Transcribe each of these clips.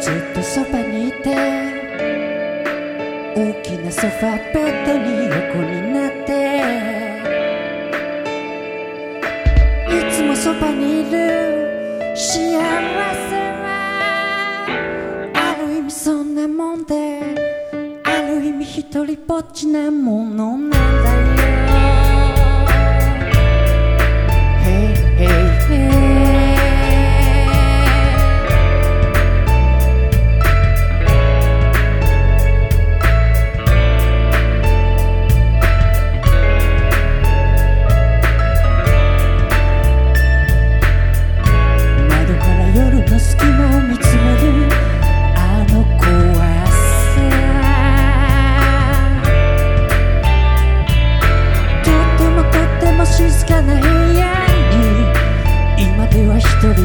ずっとそばにいて大きなソファベッドに横になっていつもそばにいる幸せはある意味そんなもんである意味とりぼっちなものなんだよ。Hey, hey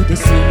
the sea.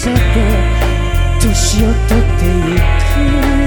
さて年を取っていく。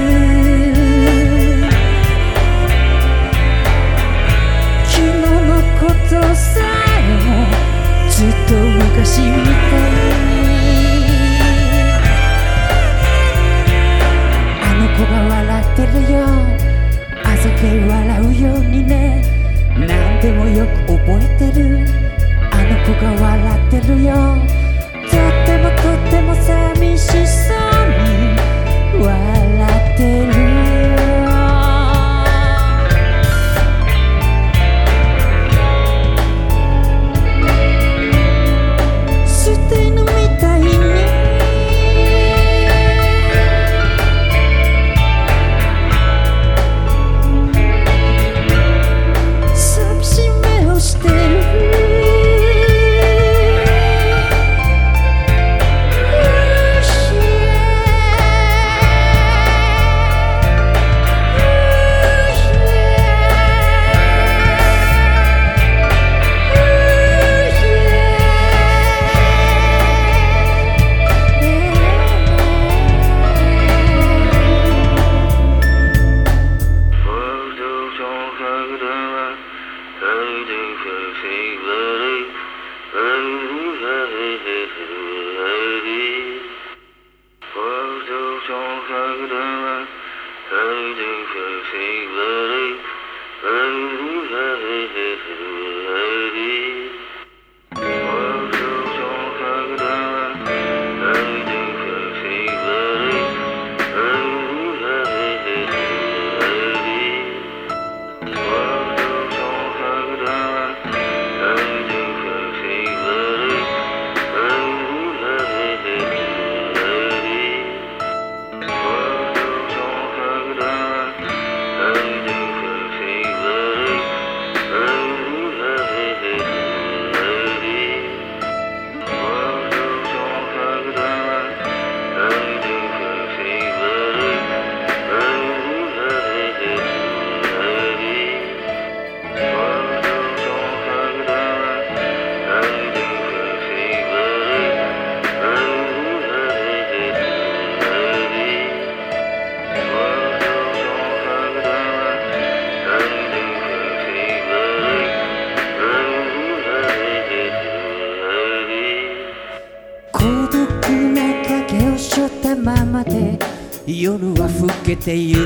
夜は更けてゆく。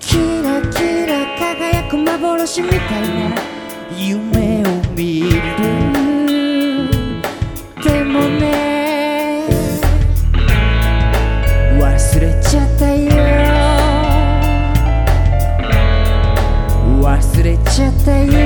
キラキラ輝く幻みたいな夢を見る。でもね忘れちゃったよ。忘れちゃったよ。